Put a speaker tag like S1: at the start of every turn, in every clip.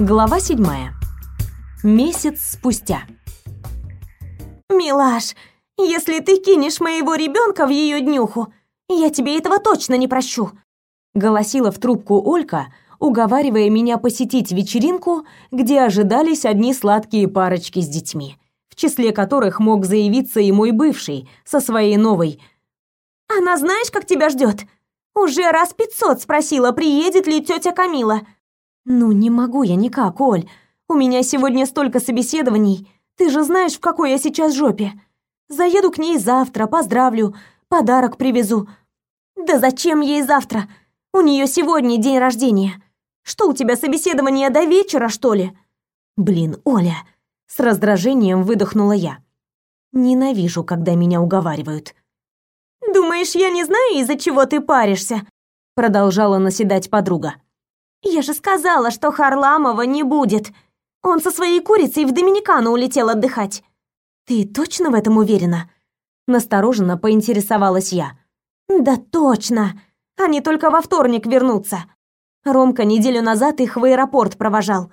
S1: Глава седьмая. Месяц спустя.
S2: «Милаш, если ты кинешь моего ребенка в ее днюху, я тебе этого точно не прощу!»
S1: Голосила в трубку Олька, уговаривая меня посетить вечеринку, где ожидались одни сладкие парочки с детьми, в числе которых мог заявиться и мой бывший со своей новой.
S2: «Она знаешь, как тебя ждет? Уже раз пятьсот спросила, приедет ли тетя Камила.
S1: Ну, не могу я никак, Оль. У меня сегодня столько собеседований. Ты же знаешь, в какой я сейчас жопе. Заеду к ней завтра, поздравлю, подарок привезу.
S2: Да зачем ей завтра? У нее сегодня день рождения. Что у тебя собеседование до вечера, что ли?
S1: Блин, Оля, с раздражением выдохнула я. Ненавижу, когда меня уговаривают.
S2: Думаешь, я не знаю, из-за чего ты паришься?
S1: продолжала наседать подруга.
S2: Я же сказала, что Харламова не будет. Он со своей курицей в Доминикану улетел отдыхать.
S1: Ты точно в этом уверена? Настороженно поинтересовалась я.
S2: Да точно. Они только во вторник вернутся. Ромка неделю назад их в аэропорт провожал.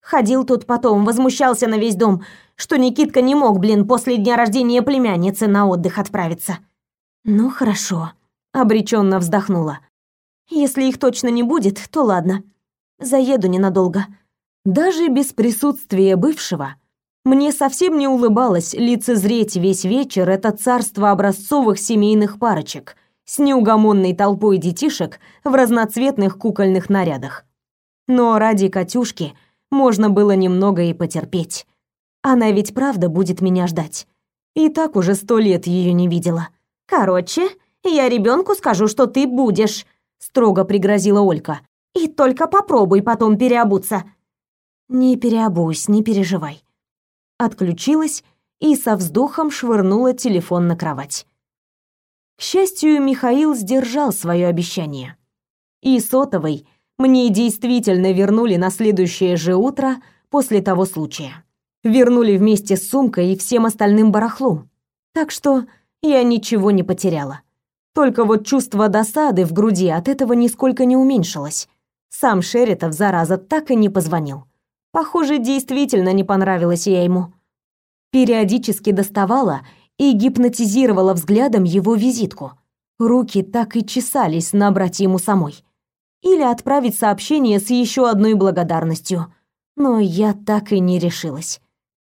S2: Ходил тут потом, возмущался на весь дом, что Никитка не мог, блин, после дня рождения племянницы на отдых отправиться.
S1: Ну хорошо, обреченно вздохнула. Если их точно не будет, то ладно. Заеду ненадолго. Даже без присутствия бывшего мне совсем не улыбалось лицезреть весь вечер это царство образцовых семейных парочек с неугомонной толпой детишек в разноцветных кукольных нарядах. Но ради Катюшки можно было немного и потерпеть. Она ведь правда будет меня ждать. И так уже сто лет ее не видела.
S2: Короче, я ребенку скажу, что ты будешь,
S1: строго пригрозила Олька.
S2: И только попробуй потом переобуться.
S1: Не переобусь, не переживай. Отключилась и со вздохом швырнула телефон на кровать. К счастью, Михаил сдержал свое обещание. И сотовый мне действительно вернули на следующее же утро после того случая. Вернули вместе с сумкой и всем остальным барахлом. Так что я ничего не потеряла. Только вот чувство досады в груди от этого нисколько не уменьшилось. Сам Шеретов, зараза, так и не позвонил. Похоже, действительно не понравилась я ему. Периодически доставала и гипнотизировала взглядом его визитку. Руки так и чесались набрать ему самой. Или отправить сообщение с еще одной благодарностью. Но я так и не решилась.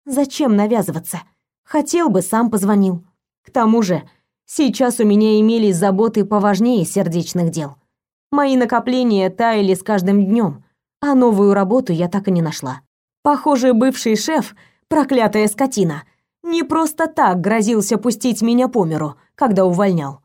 S1: Зачем навязываться? Хотел бы, сам позвонил. К тому же, Сейчас у меня имелись заботы поважнее сердечных дел. Мои накопления таяли с каждым днем, а новую работу я так и не нашла. Похоже, бывший шеф, проклятая скотина, не просто так грозился пустить меня по миру, когда увольнял.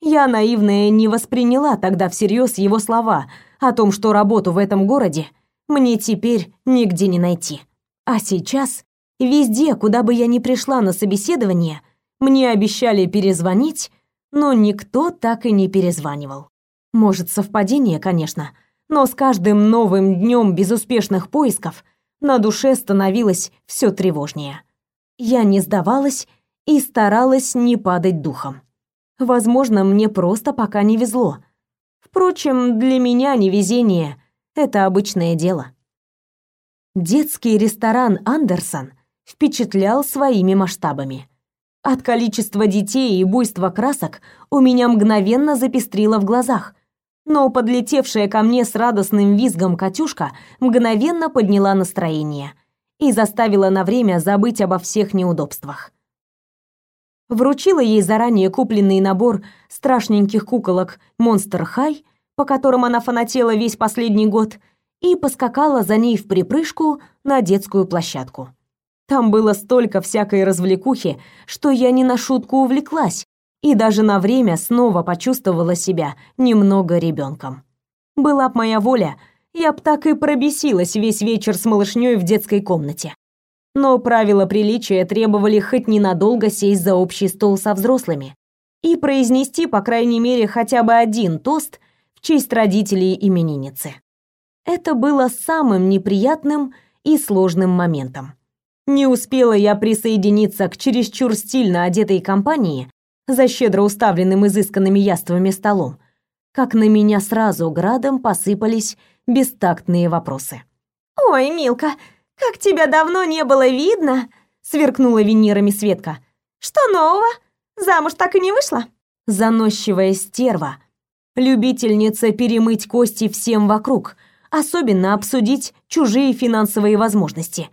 S1: Я, наивная, не восприняла тогда всерьез его слова о том, что работу в этом городе мне теперь нигде не найти. А сейчас, везде, куда бы я ни пришла на собеседование – мне обещали перезвонить, но никто так и не перезванивал. Может, совпадение, конечно, но с каждым новым днем безуспешных поисков на душе становилось все тревожнее. Я не сдавалась и старалась не падать духом. Возможно, мне просто пока не везло. Впрочем, для меня невезение — это обычное дело. Детский ресторан «Андерсон» впечатлял своими масштабами. От количества детей и буйства красок у меня мгновенно запестрило в глазах. Но подлетевшая ко мне с радостным визгом Катюшка мгновенно подняла настроение и заставила на время забыть обо всех неудобствах. Вручила ей заранее купленный набор страшненьких куколок Monster High, по которым она фанатела весь последний год, и поскакала за ней в припрыжку на детскую площадку. Там было столько всякой развлекухи, что я не на шутку увлеклась и даже на время снова почувствовала себя немного ребенком. Была б моя воля, я б так и пробесилась весь вечер с малышней в детской комнате. Но правила приличия требовали хоть ненадолго сесть за общий стол со взрослыми и произнести, по крайней мере, хотя бы один тост в честь родителей именинницы. Это было самым неприятным и сложным моментом. Не успела я присоединиться к чересчур стильно одетой компании за щедро уставленным изысканными яствами столом, как на меня сразу градом посыпались бестактные вопросы.
S2: Ой, Милка, как тебя давно не было видно, сверкнула винирами Светка. Что нового? Замуж так и не вышла?
S1: Заносчивая стерва, любительница перемыть кости всем вокруг, особенно обсудить чужие финансовые возможности,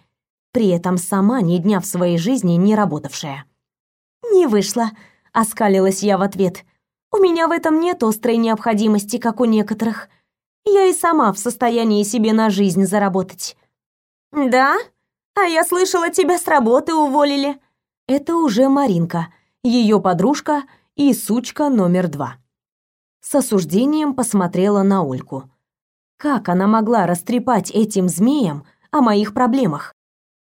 S1: при этом сама ни дня в своей жизни не работавшая.
S2: Не вышла, оскалилась я в ответ. У меня в этом нет острой необходимости, как у некоторых. Я и сама в состоянии себе на жизнь заработать. Да? А я слышала, тебя с работы уволили.
S1: Это уже Маринка, ее подружка и сучка номер два. С осуждением посмотрела на Ольку. Как она могла растрепать этим змеям о моих проблемах?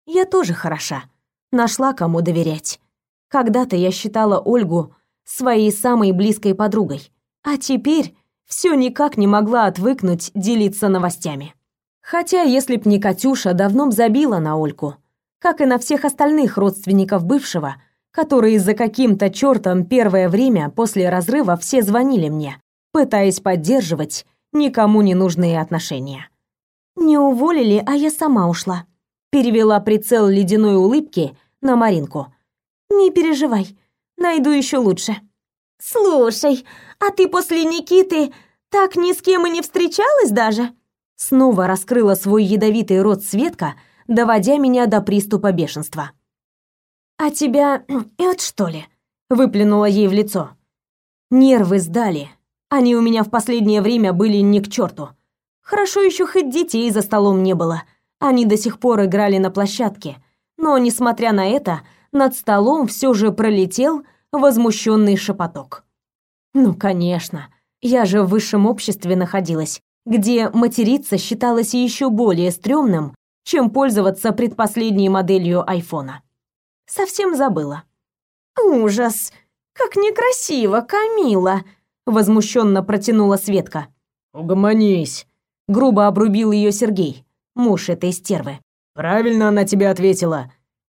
S1: Я тоже хороша. Нашла кому доверять. Когда-то я считала Ольгу своей самой близкой подругой, а теперь все никак не могла отвыкнуть делиться новостями. Хотя, если б не Катюша, давно б забила на Ольку, как и на всех остальных родственников бывшего, которые за каким-то чертом первое время после разрыва все звонили мне, пытаясь поддерживать никому не нужные отношения.
S2: «Не уволили, а я сама ушла», — перевела прицел ледяной улыбки на Маринку. «Не переживай, Найду еще лучше. Слушай, а ты после Никиты так ни с кем и не встречалась даже?
S1: Снова раскрыла свой ядовитый рот Светка, доводя меня до приступа бешенства.
S2: А тебя это что ли? выплюнула ей в лицо.
S1: Нервы сдали. Они у меня в последнее время были не к черту. Хорошо еще хоть детей за столом не было. Они до сих пор играли на площадке. Но, несмотря на это, над столом все же пролетел возмущенный шепоток. Ну, конечно, я же в высшем обществе находилась, где материться считалось еще более стрёмным, чем пользоваться предпоследней моделью айфона. Совсем забыла.
S2: Ужас, как некрасиво, Камила, возмущенно протянула Светка.
S3: Угомонись,
S1: грубо обрубил ее Сергей, муж этой стервы.
S3: Правильно она тебе ответила.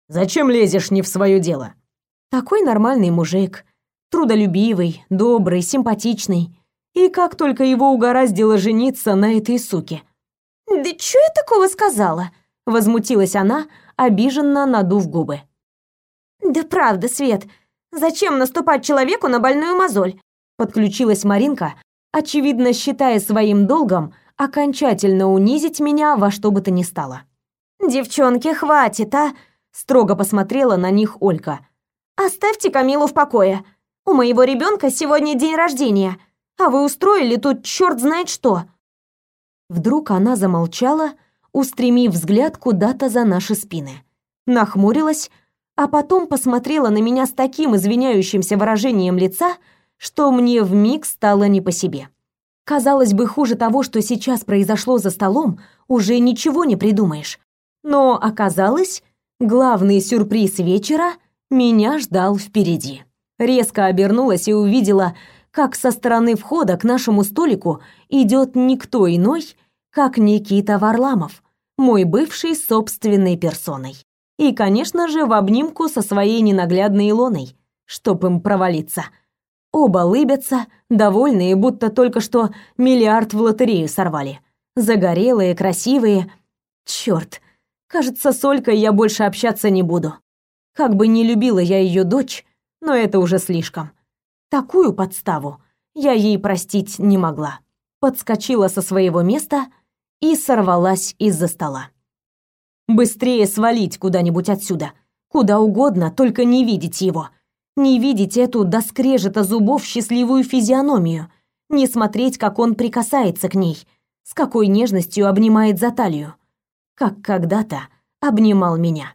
S3: Зачем лезешь не в свое дело?
S1: Такой нормальный мужик, трудолюбивый, добрый, симпатичный. И как только его угораздило жениться на этой суке.
S2: Да что я такого сказала? возмутилась она, обиженно надув губы. Да правда, Свет, зачем наступать человеку на больную мозоль?
S1: Подключилась Маринка, очевидно считая своим долгом окончательно унизить меня во что бы то ни стало.
S2: Девчонки, хватит, а?
S1: строго посмотрела на них Олька.
S2: Оставьте Камилу в покое. У моего ребенка сегодня день рождения, а вы устроили тут черт знает что.
S1: Вдруг она замолчала, устремив взгляд куда-то за наши спины. Нахмурилась, а потом посмотрела на меня с таким извиняющимся выражением лица, что мне вмиг стало не по себе. Казалось бы, хуже того, что сейчас произошло за столом, уже ничего не придумаешь. Но оказалось, Главный сюрприз вечера меня ждал впереди. Резко обернулась и увидела, как со стороны входа к нашему столику идет никто иной, как Никита Варламов, мой бывший собственной персоной. И, конечно же, в обнимку со своей ненаглядной Илоной, чтоб им провалиться. Оба лыбятся, довольные, будто только что миллиард в лотерею сорвали. Загорелые, красивые. Чёрт, Кажется, с Олькой я больше общаться не буду. Как бы не любила я ее дочь, но это уже слишком. Такую подставу я ей простить не могла. Подскочила со своего места и сорвалась из-за стола. Быстрее свалить куда-нибудь отсюда. Куда угодно, только не видеть его. Не видеть эту до скрежета зубов счастливую физиономию. Не смотреть, как он прикасается к ней. С какой нежностью обнимает за талию как когда-то обнимал меня.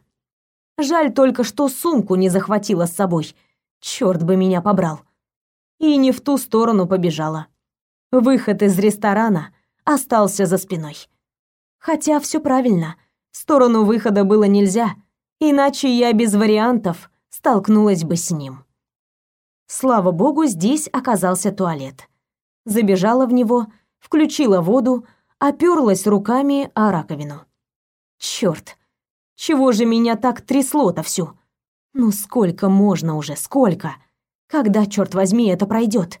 S1: Жаль только, что сумку не захватила с собой. Черт бы меня побрал. И не в ту сторону побежала. Выход из ресторана остался за спиной. Хотя все правильно. В сторону выхода было нельзя, иначе я без вариантов столкнулась бы с ним. Слава богу, здесь оказался туалет. Забежала в него, включила воду, оперлась руками о раковину. Черт, чего же меня так трясло-то всю? Ну сколько можно уже, сколько? Когда, черт возьми, это пройдет?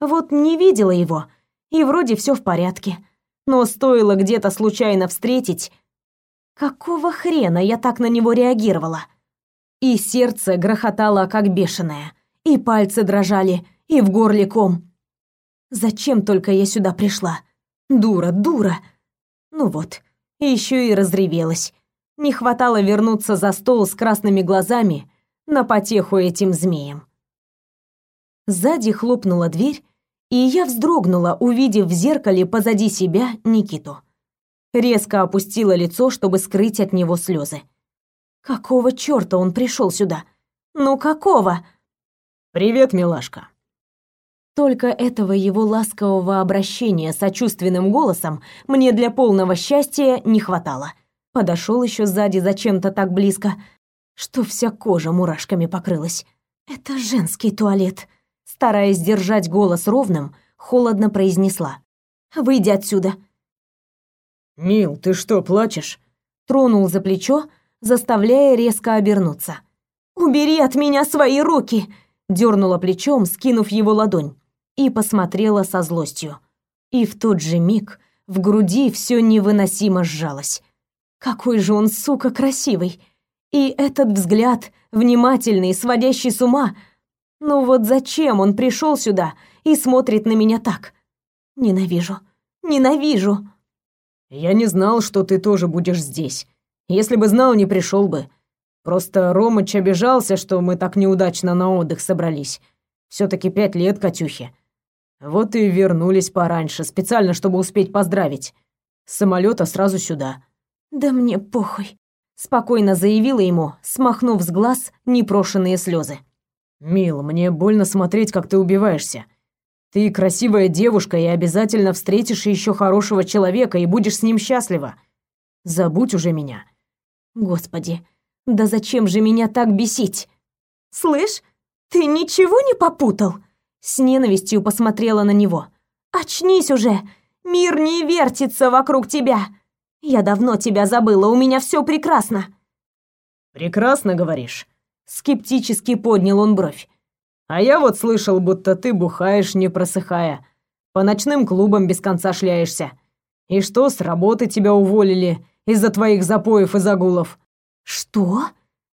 S1: Вот не видела его, и вроде все в порядке. Но стоило где-то случайно встретить, какого хрена я так на него реагировала? И сердце грохотало как бешеное, и пальцы дрожали, и в горле ком. Зачем только я сюда пришла? Дура, дура. Ну вот, еще и разревелась. Не хватало вернуться за стол с красными глазами на потеху этим змеям. Сзади хлопнула дверь, и я вздрогнула, увидев в зеркале позади себя Никиту. Резко опустила лицо, чтобы скрыть от него слезы. Какого чёрта он пришел сюда? Ну какого?
S3: Привет, милашка.
S1: Только этого его ласкового обращения сочувственным голосом мне для полного счастья не хватало. Подошел еще сзади зачем-то так близко, что вся кожа мурашками покрылась. Это женский туалет. Стараясь держать голос ровным, холодно произнесла: "Выйди отсюда".
S3: Мил, ты что, плачешь?
S1: Тронул за плечо, заставляя резко обернуться. "Убери от меня свои руки", дернула плечом, скинув его ладонь и посмотрела со злостью. И в тот же миг в груди все невыносимо сжалось. Какой же он, сука, красивый! И этот взгляд, внимательный, сводящий с ума. Ну вот зачем он пришел сюда и смотрит на меня так? Ненавижу, ненавижу.
S3: Я не знал, что ты тоже будешь здесь. Если бы знал, не пришел бы. Просто Ромыч обижался, что мы так неудачно на отдых собрались. все таки пять лет, Катюхе. Вот и вернулись пораньше, специально, чтобы успеть поздравить. С самолета сразу сюда.
S1: Да мне похуй, спокойно заявила ему, смахнув с глаз непрошенные слезы.
S3: Мил, мне больно смотреть, как ты убиваешься. Ты красивая девушка и обязательно встретишь еще хорошего человека и будешь с ним счастлива. Забудь уже меня.
S1: Господи, да зачем же меня так бесить? Слышь, ты ничего не попутал? С ненавистью посмотрела на него. «Очнись уже! Мир не вертится вокруг тебя! Я давно тебя забыла, у меня все прекрасно!»
S3: «Прекрасно, говоришь?»
S1: Скептически поднял он бровь.
S3: «А я вот слышал, будто ты бухаешь, не просыхая. По ночным клубам без конца шляешься. И что, с работы тебя уволили из-за твоих запоев и загулов?»
S1: «Что?»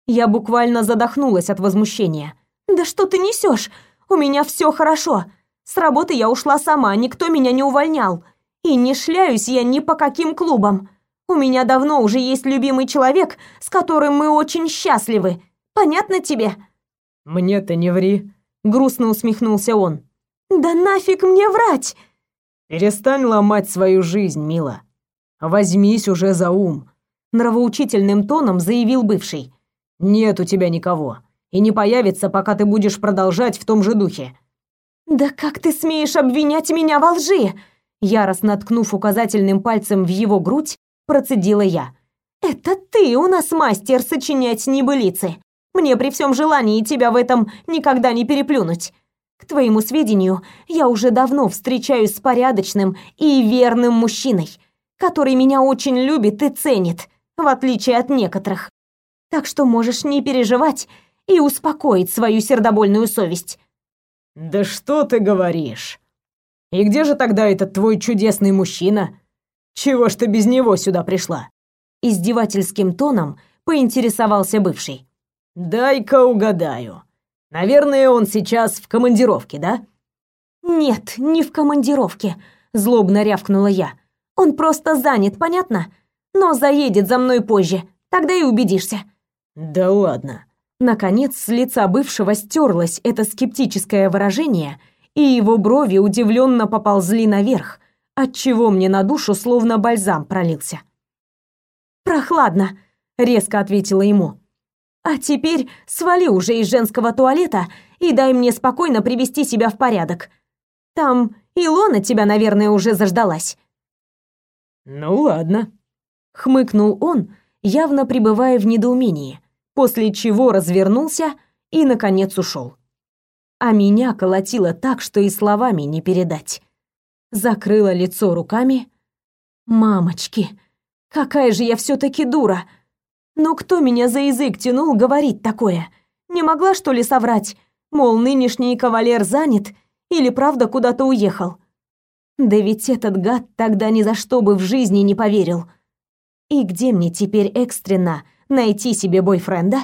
S1: Я буквально задохнулась от возмущения. «Да что ты несешь? У меня все хорошо. С работы я ушла сама, никто меня не увольнял. И не шляюсь я ни по каким клубам. У меня давно уже есть любимый человек, с которым мы очень счастливы. Понятно тебе?
S3: Мне-то не ври,
S1: грустно усмехнулся он. Да нафиг мне врать?
S3: Перестань ломать свою жизнь, мила. Возьмись уже за ум,
S1: нравоучительным тоном заявил бывший.
S3: Нет у тебя никого и не появится, пока ты будешь продолжать в том же духе.
S1: Да как ты смеешь обвинять меня во лжи? Яростно ткнув указательным пальцем в его грудь, процедила я. Это ты у нас мастер сочинять небылицы. Мне при всем желании тебя в этом никогда не переплюнуть. К твоему сведению, я уже давно встречаюсь с порядочным и верным мужчиной, который меня очень любит и ценит, в отличие от некоторых. Так что можешь не переживать и успокоить свою сердобольную совесть.
S3: Да что ты говоришь? И где же тогда этот твой чудесный мужчина? Чего ж ты без него сюда пришла?
S1: Издевательским тоном поинтересовался бывший.
S3: Дай-ка угадаю. Наверное, он сейчас в командировке, да?
S1: Нет, не в командировке, злобно рявкнула я. Он просто занят, понятно? Но заедет за мной позже. Тогда и убедишься.
S3: Да ладно.
S1: Наконец, с лица бывшего стерлось это скептическое выражение, и его брови удивленно поползли наверх, отчего мне на душу словно бальзам пролился. «Прохладно», — резко ответила ему. «А теперь свали уже из женского туалета и дай мне спокойно привести себя в порядок. Там Илона тебя, наверное, уже заждалась».
S3: «Ну ладно», —
S1: хмыкнул он, явно пребывая в недоумении после чего развернулся и, наконец, ушел. А меня колотило так, что и словами не передать. Закрыла лицо руками. «Мамочки, какая же я все-таки дура! Ну кто меня за язык тянул говорить такое? Не могла, что ли, соврать? Мол, нынешний кавалер занят или правда куда-то уехал?
S2: Да ведь этот гад тогда ни за что бы в жизни не поверил. И где мне теперь экстренно найти себе бойфренда?